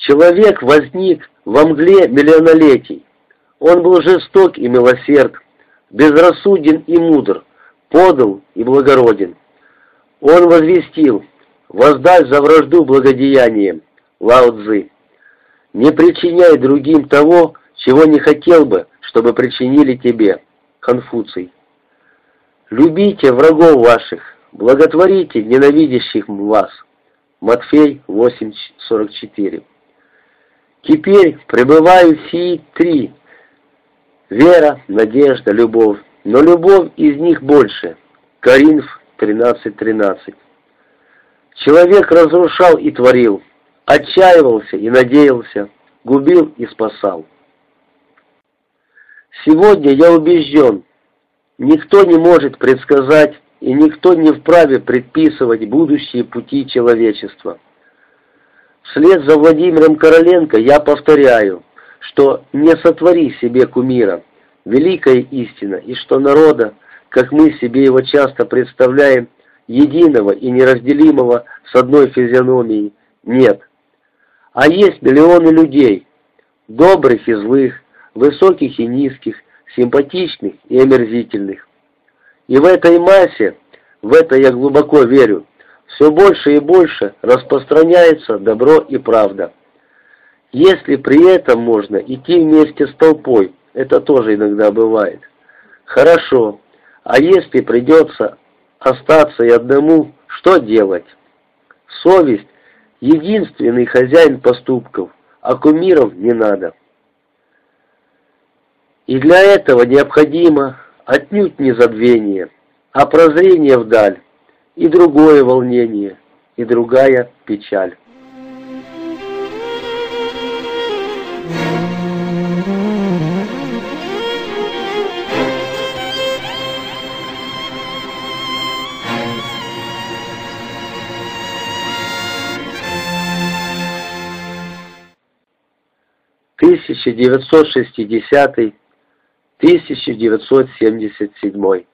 Человек возник во мгле миллионолетий. Он был жесток и милосерд, безрассуден и мудр, подал и благороден. Он возвестил, воздай за вражду благодеянием, Лао Цзы. Не причиняй другим того, чего не хотел бы, чтобы причинили тебе, Конфуций. Любите врагов ваших, благотворите ненавидящих вас. Матфей 8.44 Теперь пребываю сии три. Вера, надежда, любовь. Но любовь из них больше. Коринф 13.13 13. Человек разрушал и творил, отчаивался и надеялся, губил и спасал. Сегодня я убежден, никто не может предсказать и никто не вправе предписывать будущие пути человечества. Вслед за Владимиром Короленко я повторяю, что не сотвори себе кумира, великая истина, и что народа, как мы себе его часто представляем, единого и неразделимого с одной физиономией, нет. А есть миллионы людей, добрых и злых, высоких и низких, симпатичных и омерзительных. И в этой массе, в это я глубоко верю, все больше и больше распространяется добро и правда. Если при этом можно идти вместе с толпой, это тоже иногда бывает. Хорошо, а если придется остаться и одному, что делать? Совесть – единственный хозяин поступков, а кумиров не надо. И для этого необходимо отнюдь не забвение, а прозрение вдаль, и другое волнение, и другая печаль. Тысяча девятьсот шестидесятый 1977